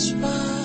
harus